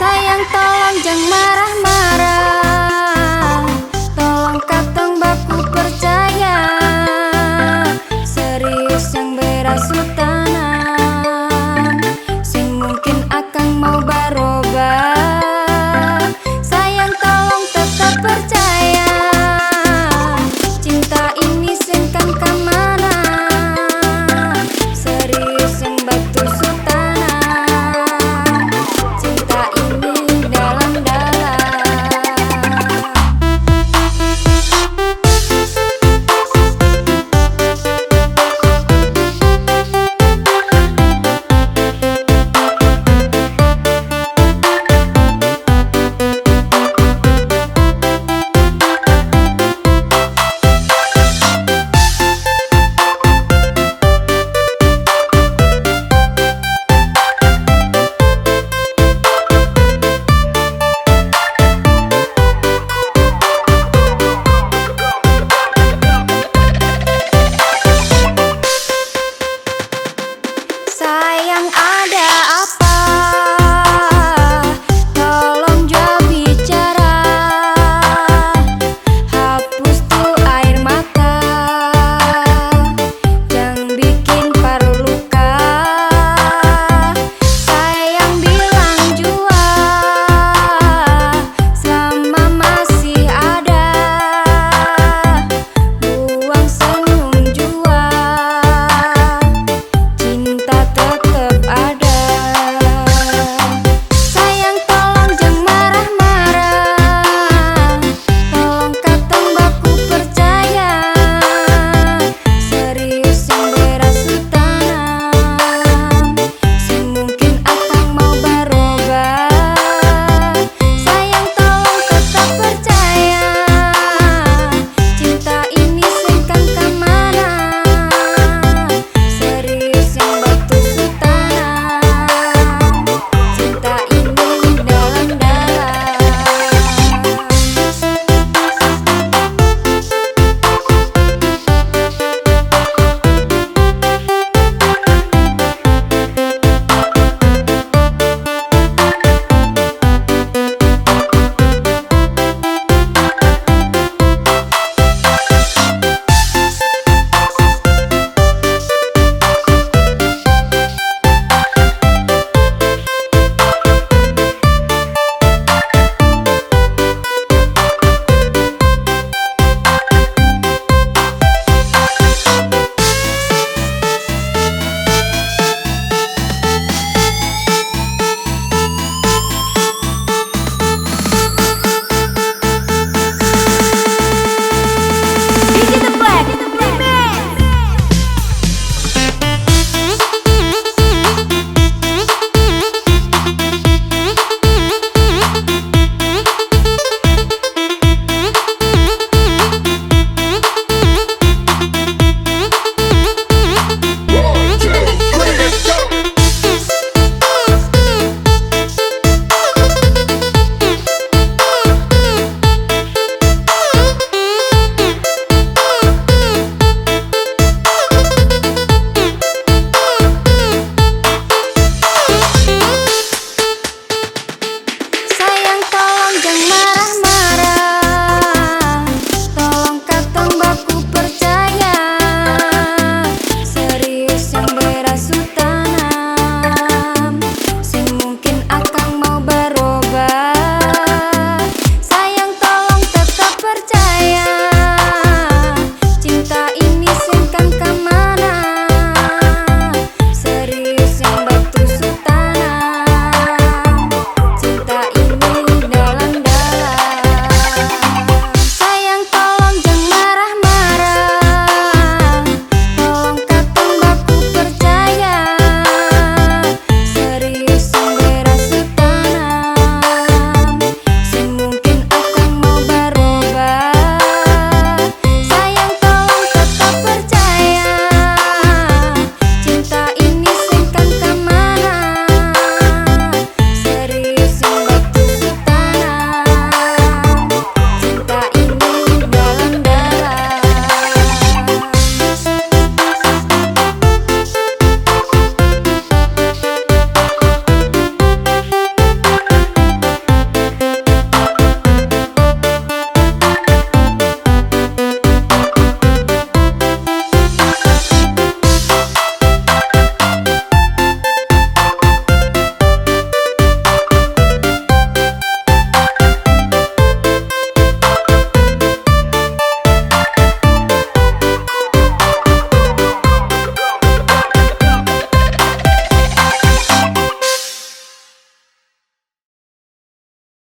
Sayang tolong jangan marah-marah